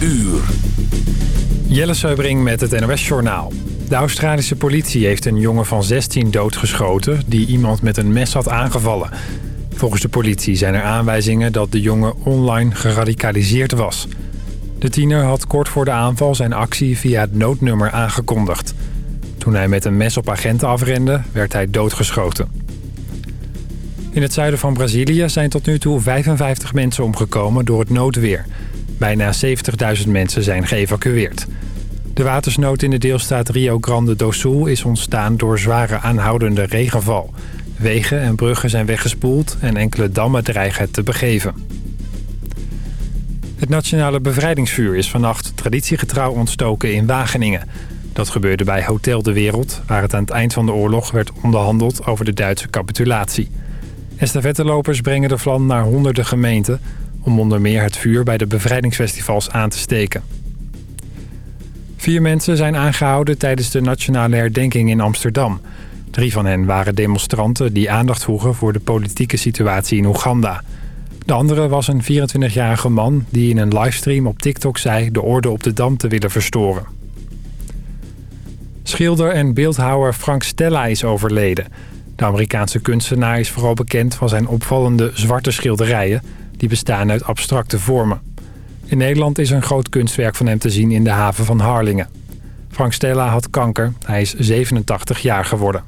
uur. Jelle Seubring met het NOS Journaal. De Australische politie heeft een jongen van 16 doodgeschoten... die iemand met een mes had aangevallen. Volgens de politie zijn er aanwijzingen dat de jongen online geradicaliseerd was. De tiener had kort voor de aanval zijn actie via het noodnummer aangekondigd. Toen hij met een mes op agenten afrende, werd hij doodgeschoten. In het zuiden van Brazilië zijn tot nu toe 55 mensen omgekomen door het noodweer. Bijna 70.000 mensen zijn geëvacueerd. De watersnood in de deelstaat Rio Grande do Sul is ontstaan door zware aanhoudende regenval. Wegen en bruggen zijn weggespoeld en enkele dammen dreigen het te begeven. Het Nationale Bevrijdingsvuur is vannacht traditiegetrouw ontstoken in Wageningen. Dat gebeurde bij Hotel de Wereld, waar het aan het eind van de oorlog werd onderhandeld over de Duitse capitulatie. Estafettelopers brengen de vlam naar honderden gemeenten... om onder meer het vuur bij de bevrijdingsfestivals aan te steken. Vier mensen zijn aangehouden tijdens de nationale herdenking in Amsterdam. Drie van hen waren demonstranten die aandacht vroegen voor de politieke situatie in Oeganda. De andere was een 24-jarige man die in een livestream op TikTok zei... de orde op de Dam te willen verstoren. Schilder en beeldhouwer Frank Stella is overleden. De Amerikaanse kunstenaar is vooral bekend van zijn opvallende zwarte schilderijen... die bestaan uit abstracte vormen. In Nederland is een groot kunstwerk van hem te zien in de haven van Harlingen. Frank Stella had kanker. Hij is 87 jaar geworden.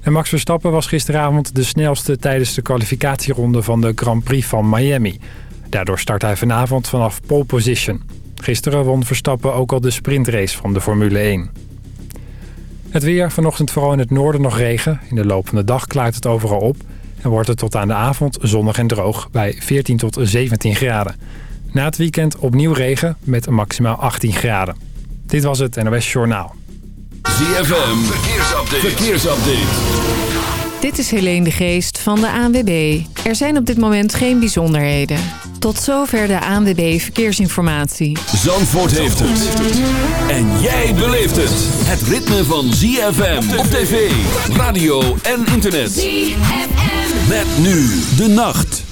En Max Verstappen was gisteravond de snelste tijdens de kwalificatieronde van de Grand Prix van Miami. Daardoor start hij vanavond vanaf pole position. Gisteren won Verstappen ook al de sprintrace van de Formule 1. Het weer, vanochtend vooral in het noorden nog regen. In de loop van de dag klaart het overal op. En wordt het tot aan de avond zonnig en droog bij 14 tot 17 graden. Na het weekend opnieuw regen met maximaal 18 graden. Dit was het NOS Journaal. ZFM, verkeersupdate. verkeersupdate. Dit is Helene de Geest van de ANWB. Er zijn op dit moment geen bijzonderheden. Tot zover de ANWB Verkeersinformatie. Zandvoort heeft het. En jij beleeft het. Het ritme van ZFM op tv, radio en internet. ZFM. Met nu de nacht.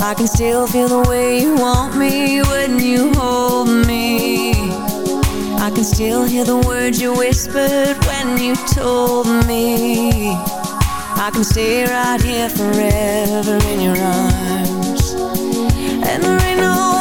I can still feel the way you want me when you hold me I can still hear the words you whispered when you told me I can stay right here forever in your arms. And there ain't no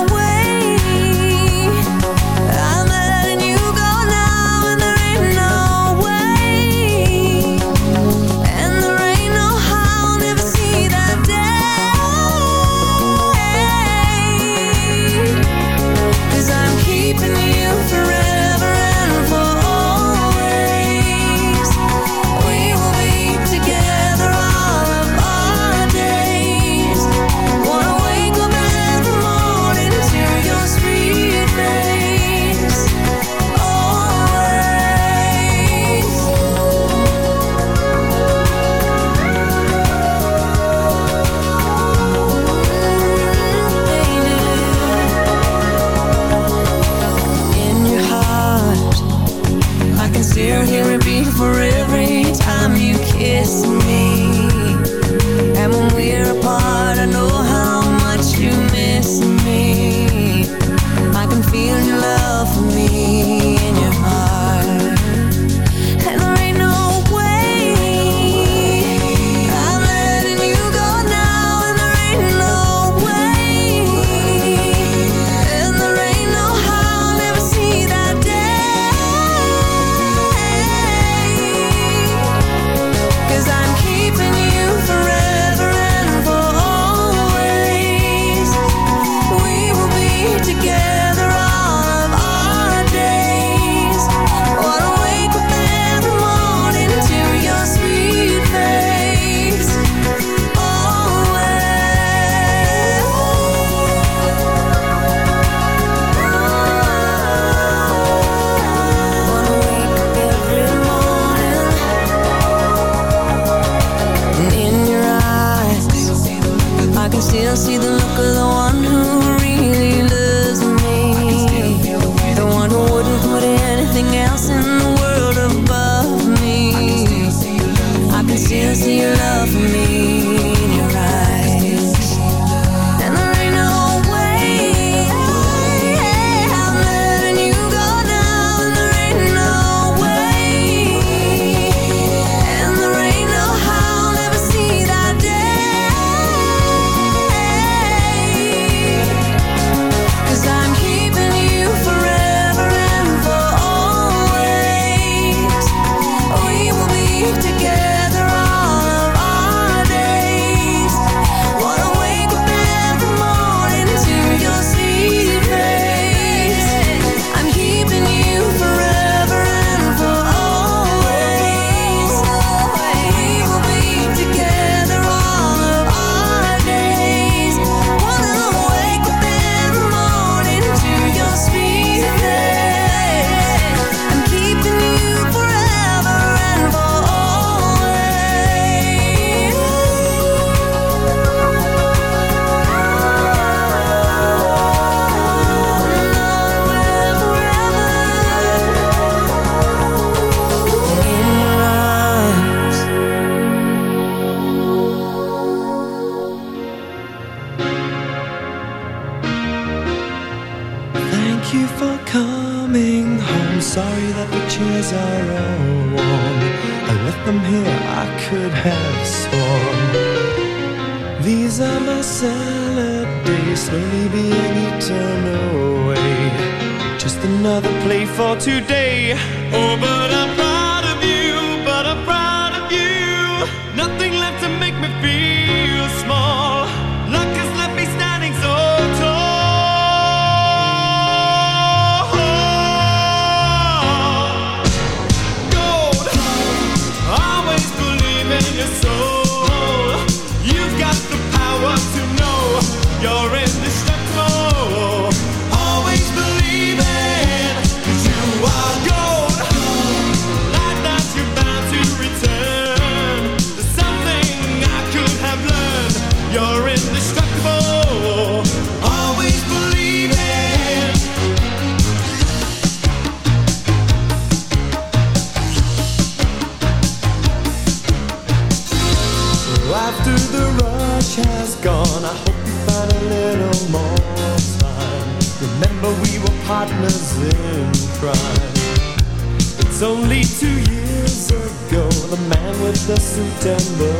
was only two years ago. The man with the suit and the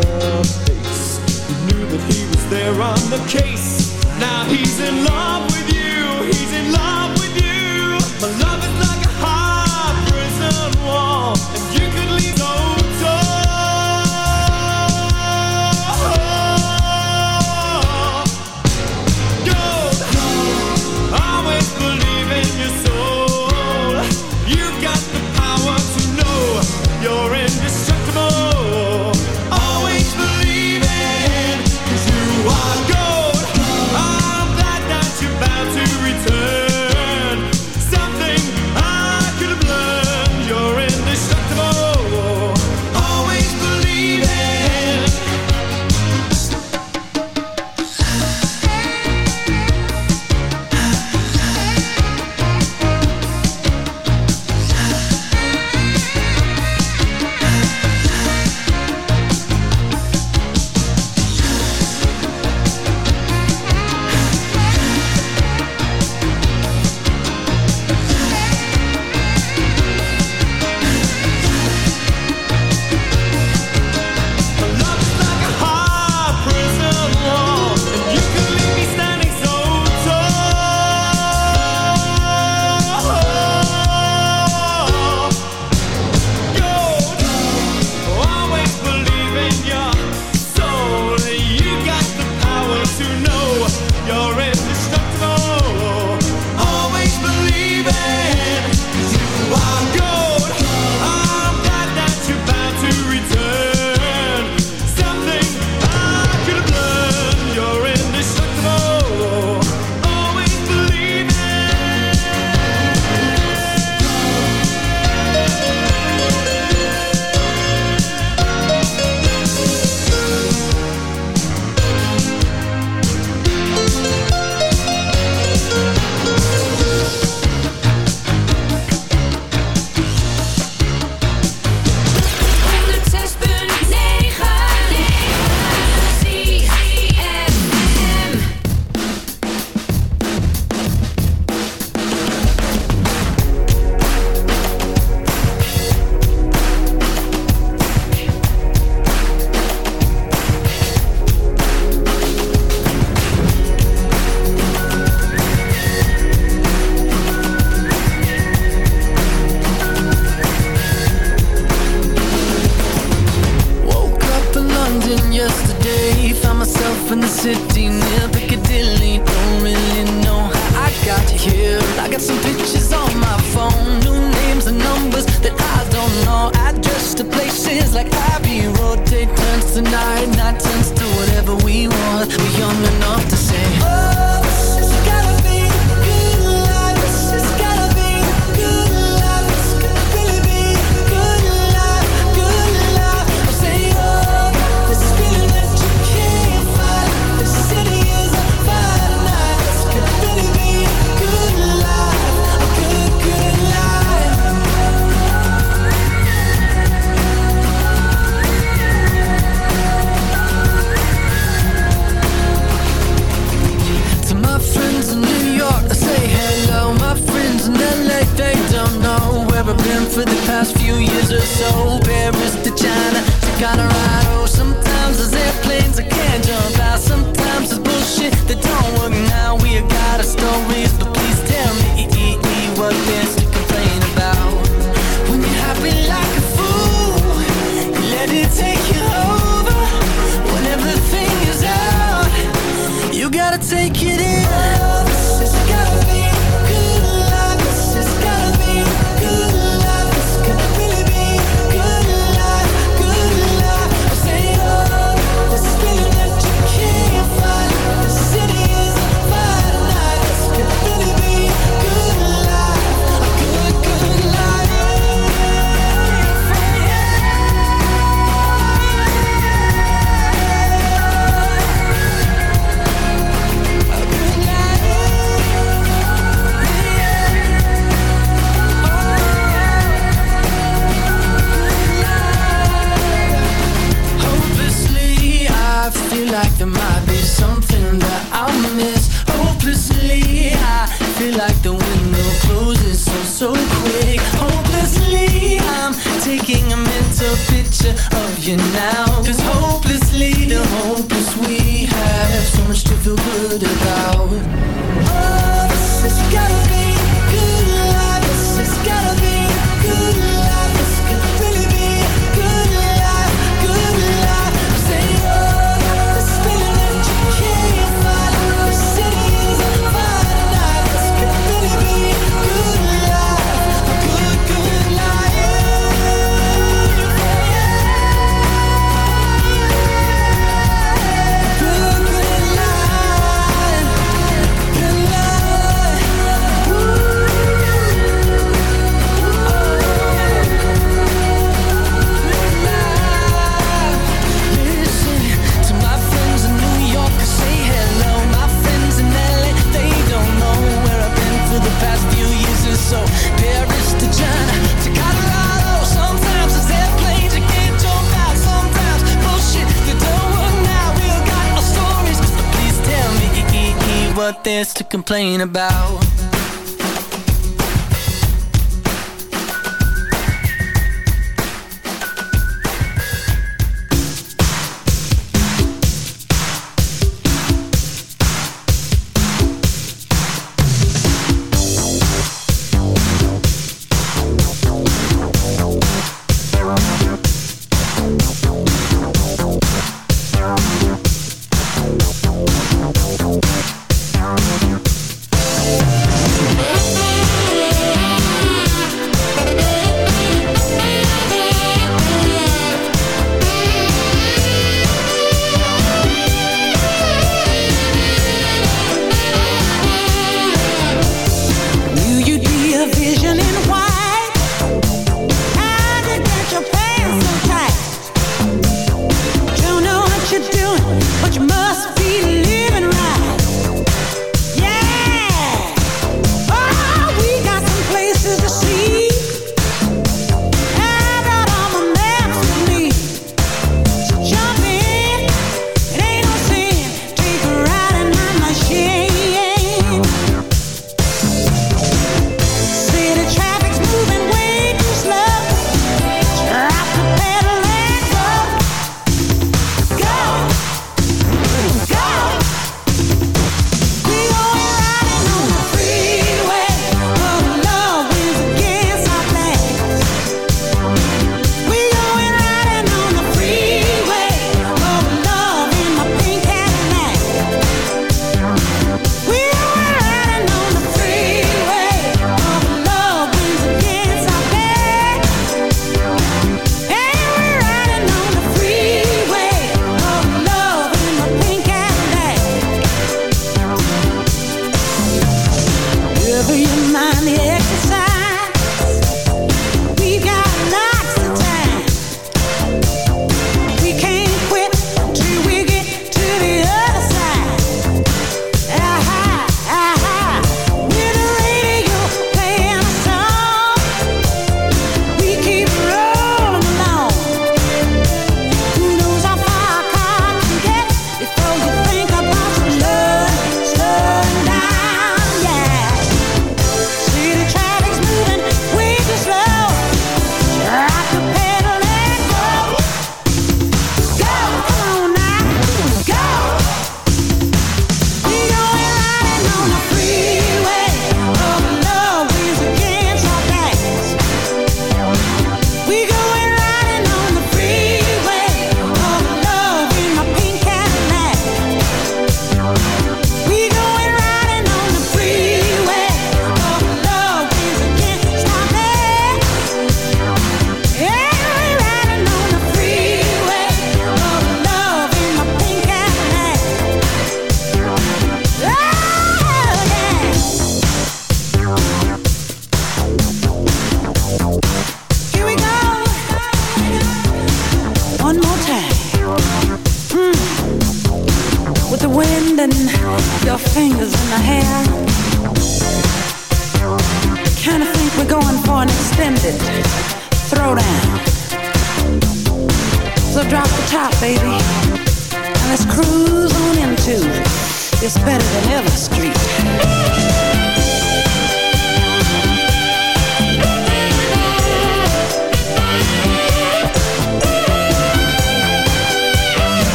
face He knew that he was there on the case. Now he's in love complain about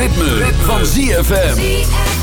Ritme, van ZFM.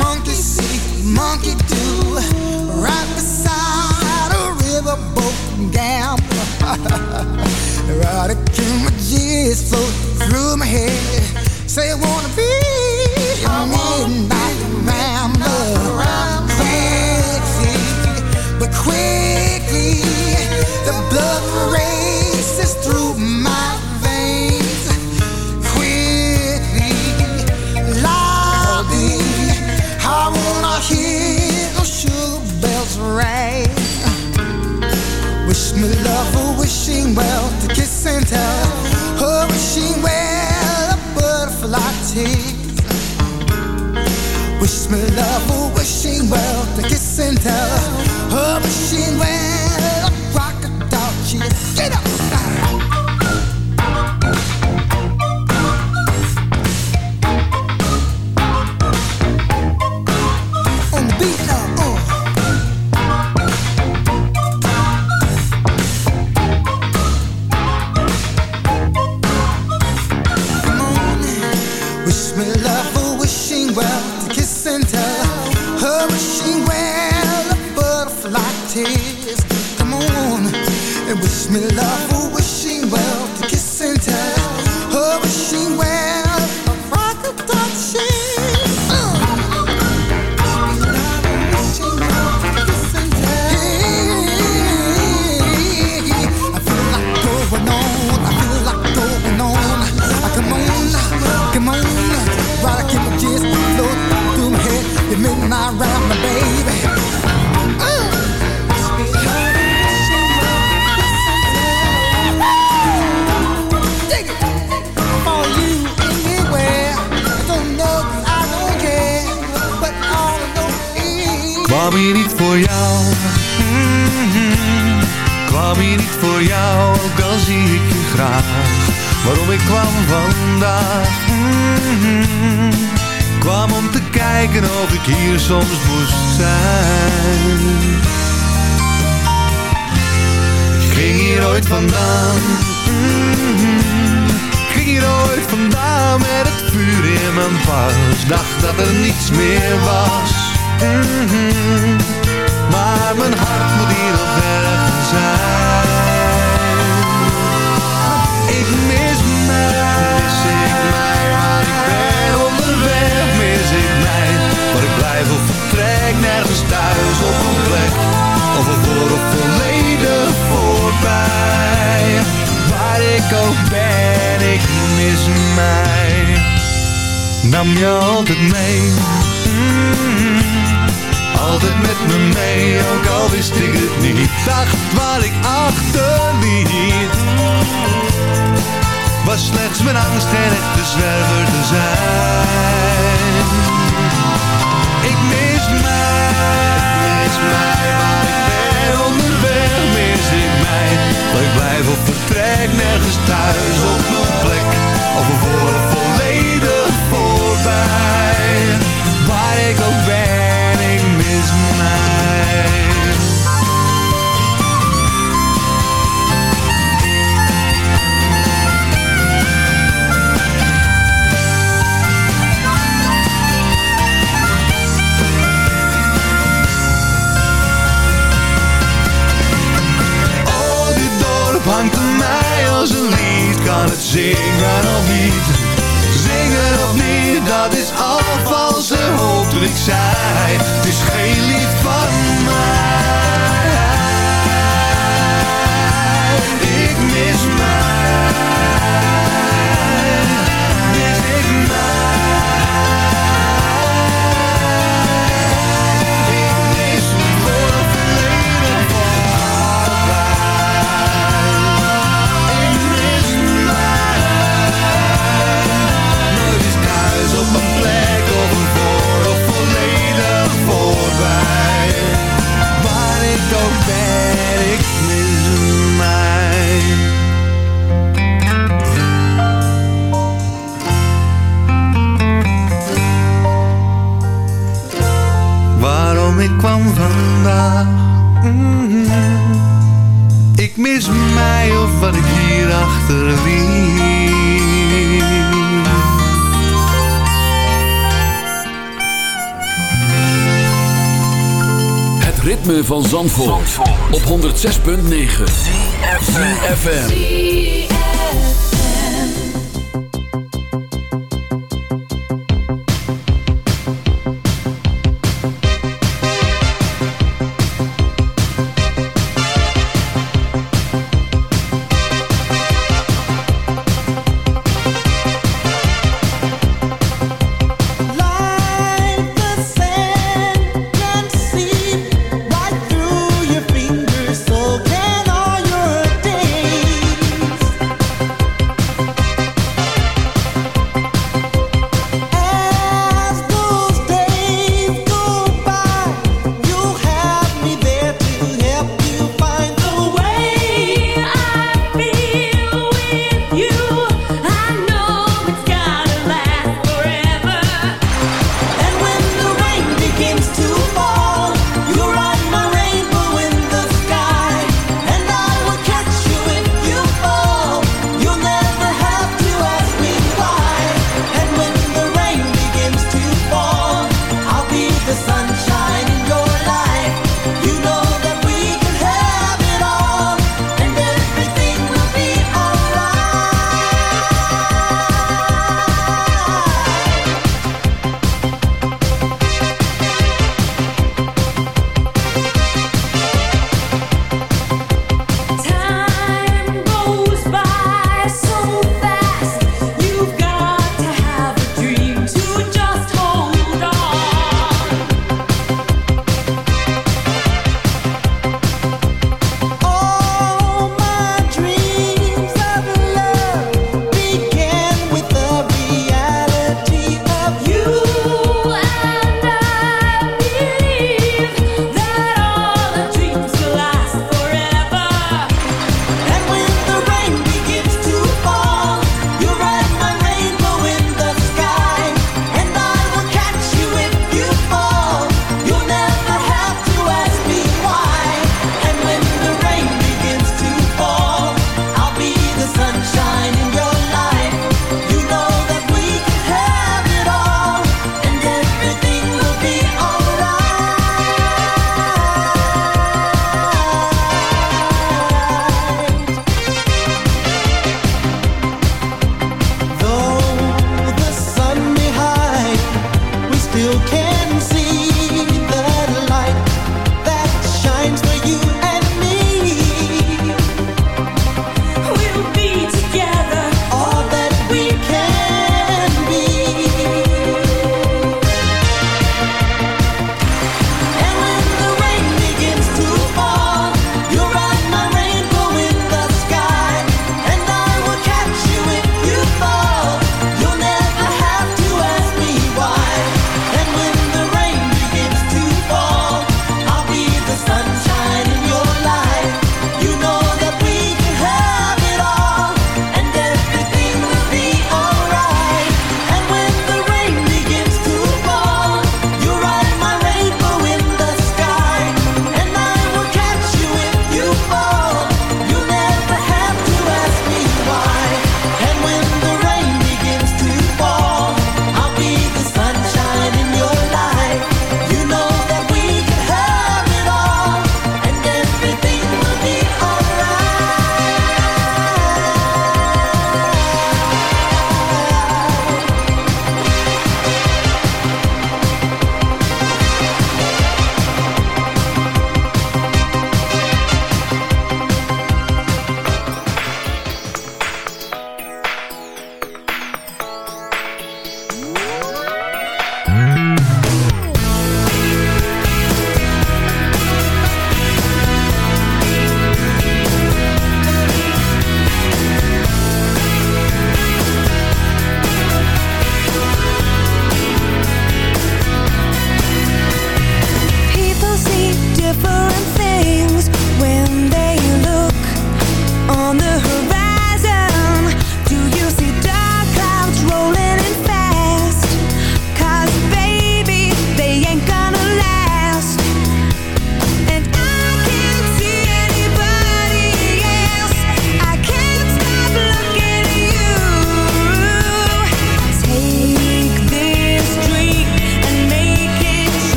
monkey see, monkey do, right beside a riverboat gambler. Erotic images float through my head. Say I wanna be a midnight rambler. Quickly, but quickly the blood races through my me love, for wishing well to kiss and tell. Oh, wishing well a butterfly tease. Wish me love, for wishing well to kiss and tell. Oh, wishing well. Kwam hier niet voor jou. Mhm. Kwam hier niet voor jou Ook al zie ik je graag. Waarom ik kwam vandaag? Mhm. Kwam om te kijken of ik hier soms moest zijn. Ik ging hier ooit vandaan. Mhm. Ging hier ooit vandaan met het vuur in mijn pas. Dacht dat er niets meer was Mhm. Maar mijn hart moet hier nog ergens zijn. Ik mis mij, mis ik mij, waar ik ben onderweg, mis ik mij. Waar ik blijf of vertrek, nergens thuis op een plek. Of een voor of volledig voorbij. Waar ik ook ben, ik mis mij. Nam je altijd mee. Mm. Altijd met me mee, ook al wist ik het niet. Dacht waar ik achterliet Was slechts mijn angst geen echte zwerver te zijn. Ik mis mij, mis mij waar ik ben onderweg Mis ik mij, ik blijf of vertrek Nergens thuis op mijn plek Of een volledig voorbij. Waar ik ook ben, zingen of niet? Zingen of niet, dat is al valse ik zei Het is geen lied van mij kwam vandaag Mhm. Ik mis mij of wat ik hier achterliet Het ritme van Zandvoort, op 106.9 FM.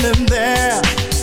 standing there.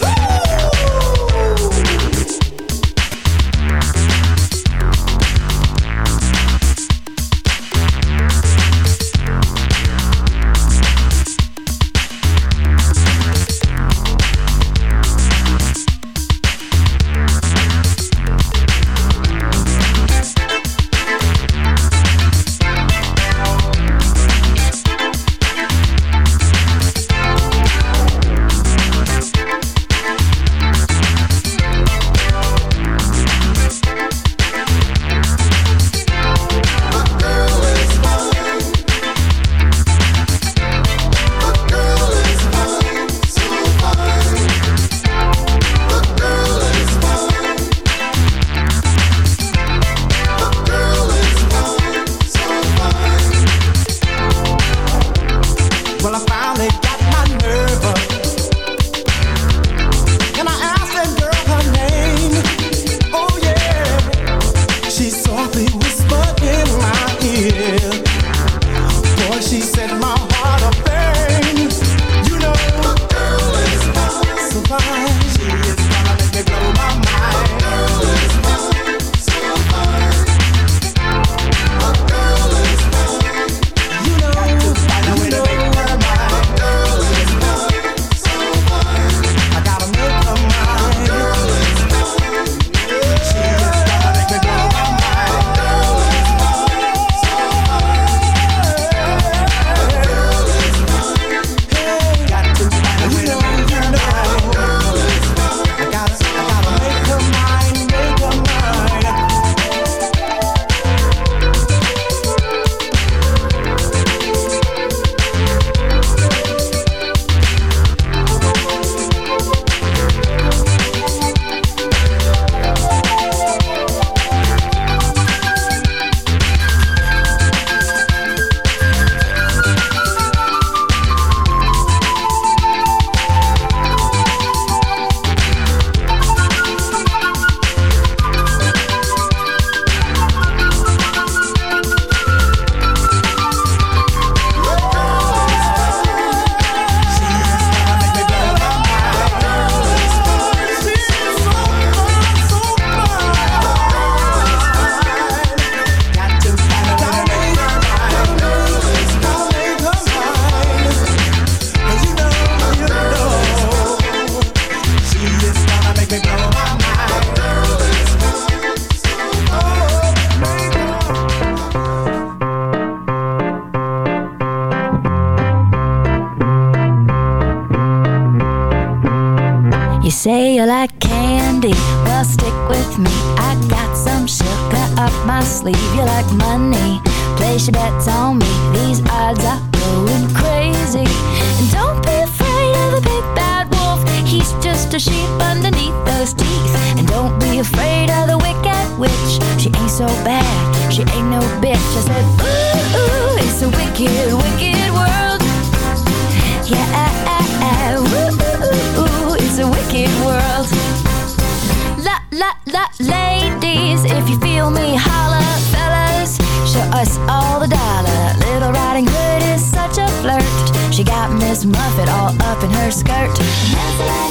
Slam.